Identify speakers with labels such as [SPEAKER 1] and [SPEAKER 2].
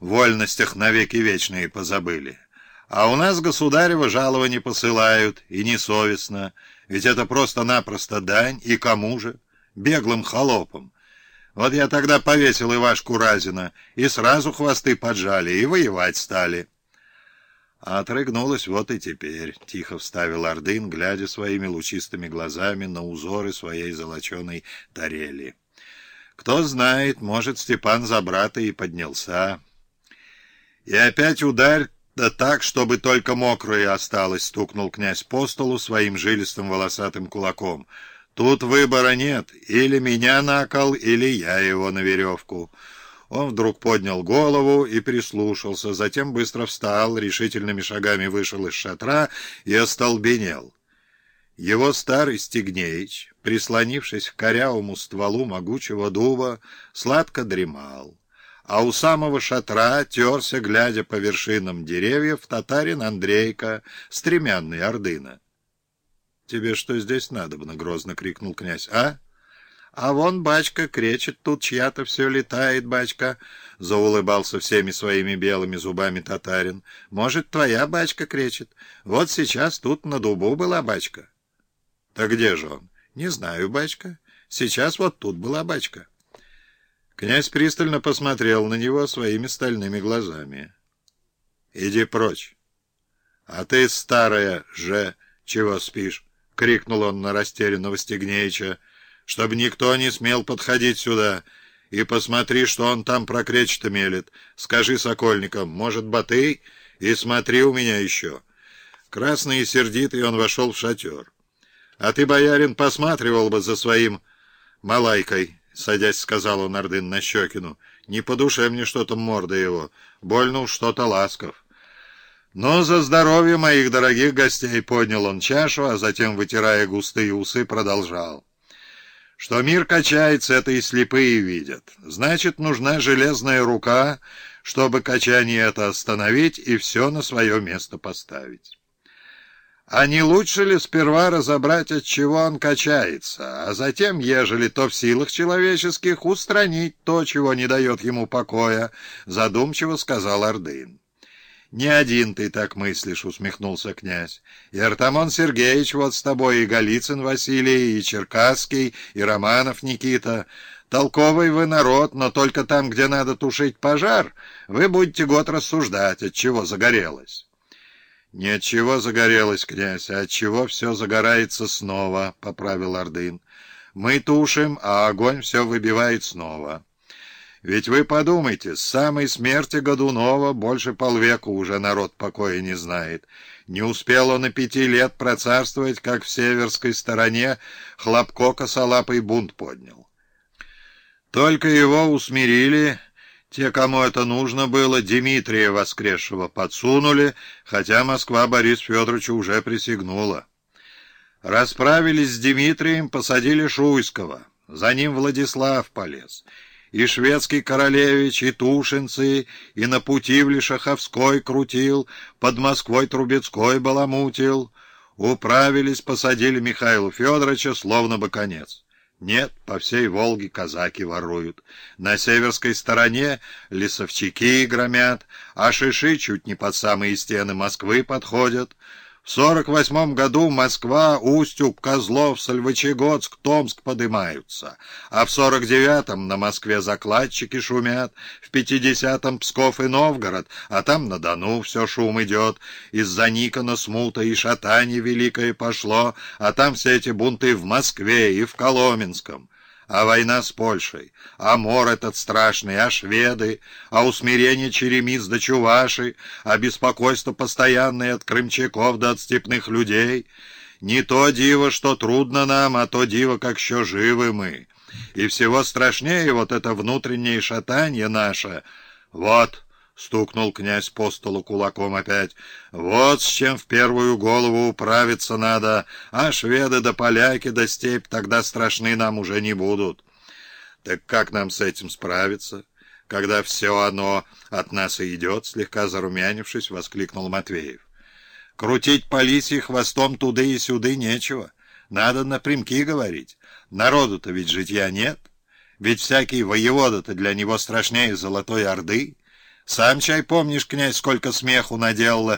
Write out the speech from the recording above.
[SPEAKER 1] вольностях навеки вечные позабыли. А у нас государева жалования посылают, и несовестно, ведь это просто-напросто дань, и кому же? Беглым холопам. Вот я тогда повесил Ивашку Разина, и сразу хвосты поджали, и воевать стали». А отрыгнулась вот и теперь, — тихо вставил Ордын, глядя своими лучистыми глазами на узоры своей золоченой тарели. Кто знает, может, Степан за брата и поднялся. И опять ударь, да так, чтобы только мокрое осталось, — стукнул князь по столу своим жилистым волосатым кулаком. Тут выбора нет, или меня на кол, или я его на веревку. Он вдруг поднял голову и прислушался, затем быстро встал, решительными шагами вышел из шатра и остолбенел. Его старый Стегнеич, прислонившись к корявому стволу могучего дуба, сладко дремал, а у самого шатра терся, глядя по вершинам деревьев, татарин Андрейка, стремянный Ордына. — Тебе что здесь надобно? — грозно крикнул князь. — А? — «А вон, бачка, кречет тут чья-то все летает, бачка», — заулыбался всеми своими белыми зубами татарин. «Может, твоя бачка кречет? Вот сейчас тут на дубу была бачка». «Так где же он?» «Не знаю, бачка. Сейчас вот тут была бачка». Князь пристально посмотрел на него своими стальными глазами. «Иди прочь!» «А ты, старая же, чего спишь?» — крикнул он на растерянного Стегнеича чтобы никто не смел подходить сюда. И посмотри, что он там прокречто мелет. Скажи сокольникам, может, Батый? И смотри у меня еще». Красный и сердитый он вошел в шатер. «А ты, боярин, посматривал бы за своим малайкой», — садясь, сказал он Ордын Нащекину. «Не по душе мне что-то морда его, больно уж что-то ласков». Но за здоровье моих дорогих гостей поднял он чашу, а затем, вытирая густые усы, продолжал. Что мир качается, это и слепые видят. Значит, нужна железная рука, чтобы качание это остановить и все на свое место поставить. А не лучше ли сперва разобрать, от чего он качается, а затем, ежели то в силах человеческих, устранить то, чего не дает ему покоя, задумчиво сказал Ордын. «Не один ты так мыслишь», — усмехнулся князь. «И Артамон Сергеевич вот с тобой, и Голицын Василий, и Черкасский, и Романов Никита. Толковый вы народ, но только там, где надо тушить пожар, вы будете год рассуждать, от чего загорелось». «Не загорелось, князь, а от чего все загорается снова», — поправил Ордын. «Мы тушим, а огонь все выбивает снова». Ведь вы подумайте, с самой смерти Годунова больше полвека уже народ покоя не знает. Не успел он и пяти лет процарствовать, как в северской стороне Хлопко косолапый бунт поднял. Только его усмирили, те, кому это нужно было, Дмитрия воскресшего подсунули, хотя Москва Борис Федоровичу уже присягнула. Расправились с Дмитрием, посадили Шуйского, за ним Владислав полез — и шведский королевич, и тушинцы, и на пути в Лишаховской крутил, под Москвой Трубецкой баламутил. Управились, посадили Михаила Федоровича, словно бы конец. Нет, по всей Волге казаки воруют. На северской стороне лесовчаки громят, а шиши чуть не под самые стены Москвы подходят. В сорок восьмом году Москва, Устюг, Козлов, Сольвычегодск, Томск подымаются, а в сорок девятом на Москве закладчики шумят, в пятидесятом Псков и Новгород, а там на Дону все шум идет, из-за Никона смута и шатание великое пошло, а там все эти бунты в Москве и в Коломенском а война с Польшей, а мор этот страшный, а шведы, а усмирение черемиц до чуваши, а беспокойство постоянное от крымчаков до от степных людей. Не то диво, что трудно нам, а то диво, как еще живы мы. И всего страшнее вот это внутреннее шатание наше. Вот... Стукнул князь по столу кулаком опять. «Вот с чем в первую голову управиться надо, а шведы да поляки да степь тогда страшны нам уже не будут». «Так как нам с этим справиться?» «Когда все оно от нас и идет», — слегка зарумянившись, воскликнул Матвеев. «Крутить по лисьи хвостом туды и сюды нечего. Надо напрямки говорить. Народу-то ведь житья нет. Ведь всякий воевода-то для него страшнее Золотой Орды». Сам чай помнишь, князь, сколько смеху наделала